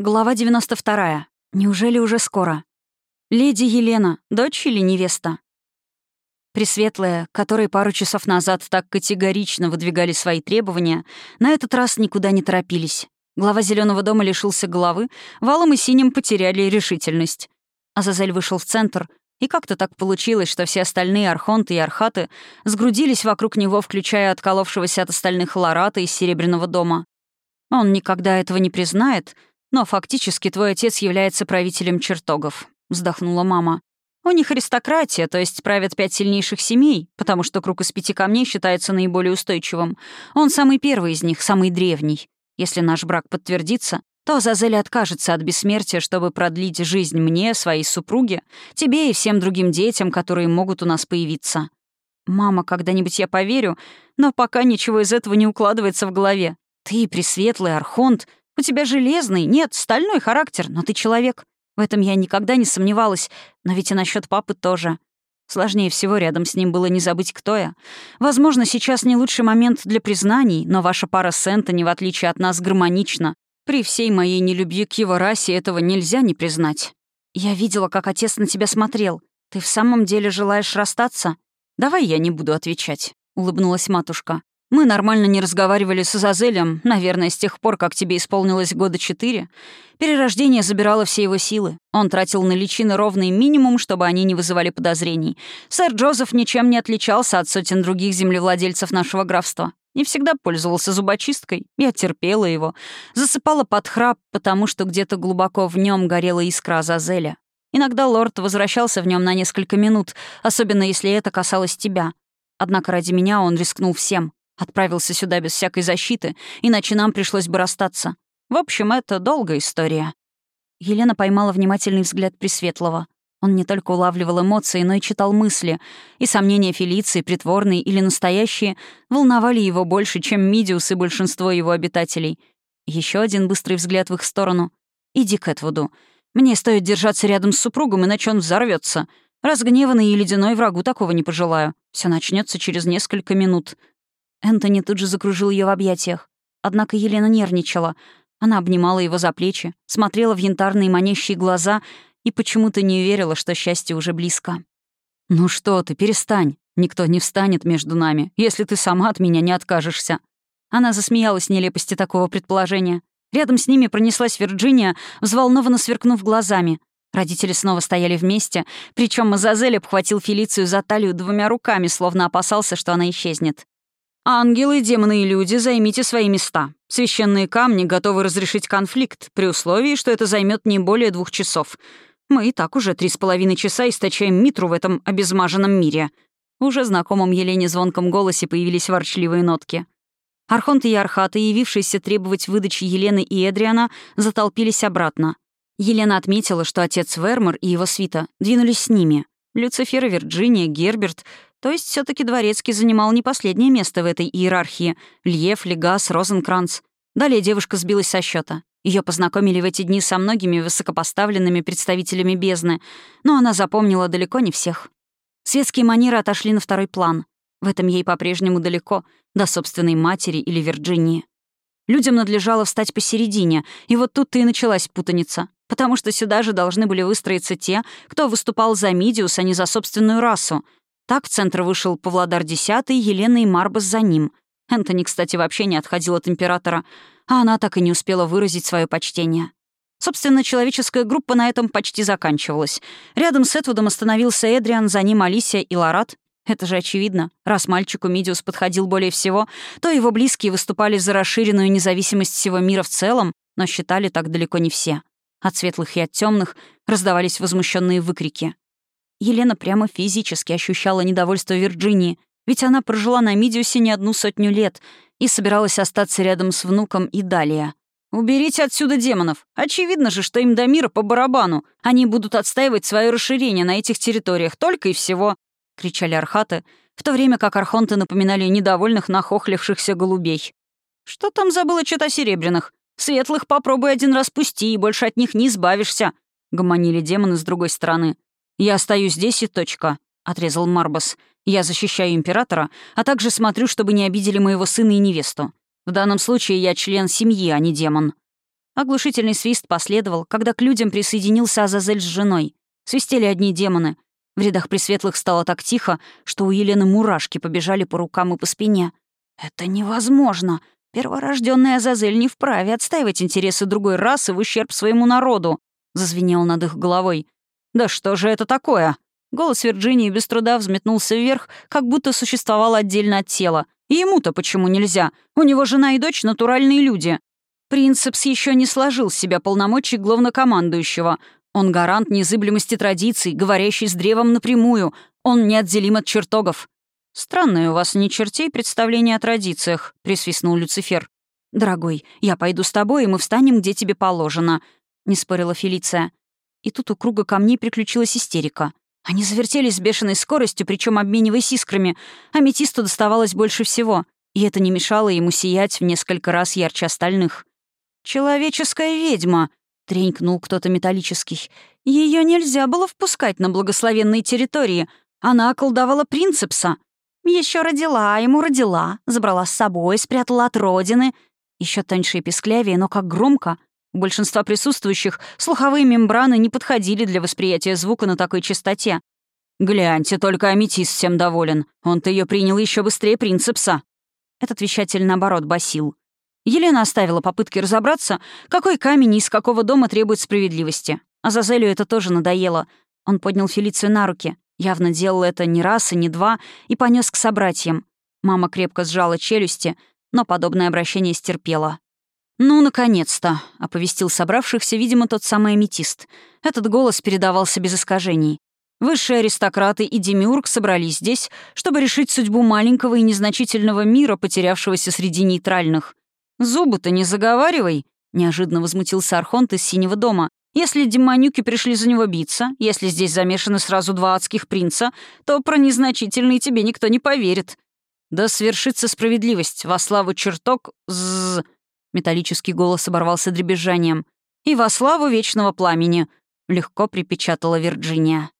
Глава 92. Неужели уже скоро? Леди Елена, дочь или невеста? Пресветлые, которые пару часов назад так категорично выдвигали свои требования, на этот раз никуда не торопились. Глава Зеленого дома лишился головы, валом и синим потеряли решительность. Азазель вышел в центр, и как-то так получилось, что все остальные архонты и архаты сгрудились вокруг него, включая отколовшегося от остальных Ларата из Серебряного дома. Он никогда этого не признает — но фактически твой отец является правителем чертогов», — вздохнула мама. «У них аристократия, то есть правят пять сильнейших семей, потому что круг из пяти камней считается наиболее устойчивым. Он самый первый из них, самый древний. Если наш брак подтвердится, то Зазель откажется от бессмертия, чтобы продлить жизнь мне, своей супруге, тебе и всем другим детям, которые могут у нас появиться. Мама, когда-нибудь я поверю, но пока ничего из этого не укладывается в голове. Ты, Пресветлый Архонт, у тебя железный, нет, стальной характер, но ты человек. В этом я никогда не сомневалась, но ведь и насчет папы тоже. Сложнее всего рядом с ним было не забыть, кто я. Возможно, сейчас не лучший момент для признаний, но ваша пара с Энтони, в отличие от нас, гармонична. При всей моей нелюбви к его расе этого нельзя не признать. Я видела, как отец на тебя смотрел. Ты в самом деле желаешь расстаться? Давай я не буду отвечать, — улыбнулась матушка. Мы нормально не разговаривали с Азазелем, наверное, с тех пор, как тебе исполнилось года четыре. Перерождение забирало все его силы. Он тратил на личины ровный минимум, чтобы они не вызывали подозрений. Сэр Джозеф ничем не отличался от сотен других землевладельцев нашего графства. Не всегда пользовался зубочисткой. Я терпела его. Засыпала под храп, потому что где-то глубоко в нем горела искра Азазеля. Иногда лорд возвращался в нем на несколько минут, особенно если это касалось тебя. Однако ради меня он рискнул всем. Отправился сюда без всякой защиты, иначе нам пришлось бы расстаться. В общем, это долгая история». Елена поймала внимательный взгляд Пресветлого. Он не только улавливал эмоции, но и читал мысли, и сомнения Фелиции, притворные или настоящие, волновали его больше, чем Мидиус и большинство его обитателей. Еще один быстрый взгляд в их сторону. «Иди к Этвуду. Мне стоит держаться рядом с супругом, иначе он взорвется. Разгневанный и ледяной врагу такого не пожелаю. Все начнется через несколько минут. Энтони тут же закружил ее в объятиях. Однако Елена нервничала. Она обнимала его за плечи, смотрела в янтарные манящие глаза и почему-то не верила, что счастье уже близко. «Ну что ты, перестань. Никто не встанет между нами, если ты сама от меня не откажешься». Она засмеялась нелепости такого предположения. Рядом с ними пронеслась Вирджиния, взволнованно сверкнув глазами. Родители снова стояли вместе, причем Мазазель обхватил Фелицию за талию двумя руками, словно опасался, что она исчезнет. Ангелы, демоны и люди, займите свои места. Священные камни готовы разрешить конфликт, при условии, что это займет не более двух часов. Мы и так уже три с половиной часа источаем митру в этом обезмаженном мире». Уже знакомом Елене звонком голосе появились ворчливые нотки. Архонты и Архаты, явившиеся требовать выдачи Елены и Эдриана, затолпились обратно. Елена отметила, что отец Вермор и его свита двинулись с ними. Люцифер Вирджиния, Герберт то есть все таки Дворецкий занимал не последнее место в этой иерархии. Льев, Легас, Розенкранц. Далее девушка сбилась со счета. Ее познакомили в эти дни со многими высокопоставленными представителями бездны, но она запомнила далеко не всех. Светские манеры отошли на второй план. В этом ей по-прежнему далеко, до собственной матери или Вирджинии. Людям надлежало встать посередине, и вот тут-то и началась путаница, потому что сюда же должны были выстроиться те, кто выступал за Мидиус, а не за собственную расу — так в центр вышел Павлодар X, Елена и Марбас за ним. Энтони, кстати, вообще не отходил от императора, а она так и не успела выразить свое почтение. Собственно, человеческая группа на этом почти заканчивалась. Рядом с Этвудом остановился Эдриан, за ним Алисия и Ларат. Это же очевидно. Раз мальчику Мидиус подходил более всего, то его близкие выступали за расширенную независимость всего мира в целом, но считали так далеко не все. От светлых и от темных раздавались возмущенные выкрики. Елена прямо физически ощущала недовольство Вирджинии, ведь она прожила на Мидиусе не одну сотню лет и собиралась остаться рядом с внуком и далее. «Уберите отсюда демонов. Очевидно же, что им до мира по барабану. Они будут отстаивать свое расширение на этих территориях только и всего», — кричали архаты, в то время как архонты напоминали недовольных нахохлившихся голубей. «Что там забыла чета серебряных? Светлых попробуй один раз пусти, и больше от них не избавишься», — гомонили демоны с другой стороны. «Я остаюсь здесь и точка», — отрезал Марбас. «Я защищаю императора, а также смотрю, чтобы не обидели моего сына и невесту. В данном случае я член семьи, а не демон». Оглушительный свист последовал, когда к людям присоединился Азазель с женой. Свистели одни демоны. В рядах пресветлых стало так тихо, что у Елены мурашки побежали по рукам и по спине. «Это невозможно! Перворожденный Азазель не вправе отстаивать интересы другой расы в ущерб своему народу!» — зазвенел над их головой. «Да что же это такое?» Голос Вирджинии без труда взметнулся вверх, как будто существовал отдельно от тела. И ему-то почему нельзя? У него жена и дочь — натуральные люди. Принцепс еще не сложил с себя полномочий главнокомандующего. Он гарант незыблемости традиций, говорящий с древом напрямую. Он неотделим от чертогов. «Странное у вас не чертей представление о традициях», — присвистнул Люцифер. «Дорогой, я пойду с тобой, и мы встанем, где тебе положено», — не спорила Фелиция. И тут у круга камней приключилась истерика. Они завертелись с бешеной скоростью, причем обмениваясь искрами. Аметисту доставалось больше всего, и это не мешало ему сиять в несколько раз ярче остальных. «Человеческая ведьма!» — тренькнул кто-то металлический. Ее нельзя было впускать на благословенные территории. Она околдовала принцепса. Еще родила, ему родила, забрала с собой, спрятала от родины. Еще тоньше и песклявее, но как громко. У большинства присутствующих слуховые мембраны не подходили для восприятия звука на такой частоте. «Гляньте, только аметист всем доволен. Он-то ее принял еще быстрее принцепса». Этот вещатель, наоборот, басил. Елена оставила попытки разобраться, какой камень из какого дома требует справедливости. А Зазелю это тоже надоело. Он поднял Фелицию на руки. Явно делал это не раз и не два, и понес к собратьям. Мама крепко сжала челюсти, но подобное обращение стерпела. «Ну, наконец-то», — оповестил собравшихся, видимо, тот самый аметист. Этот голос передавался без искажений. Высшие аристократы и Демиург собрались здесь, чтобы решить судьбу маленького и незначительного мира, потерявшегося среди нейтральных. «Зубы-то не заговаривай», — неожиданно возмутился Архонт из Синего дома. «Если демонюки пришли за него биться, если здесь замешаны сразу два адских принца, то про незначительные тебе никто не поверит. Да свершится справедливость во славу чертог Металлический голос оборвался дребезжанием. «И во славу вечного пламени!» — легко припечатала Вирджиния.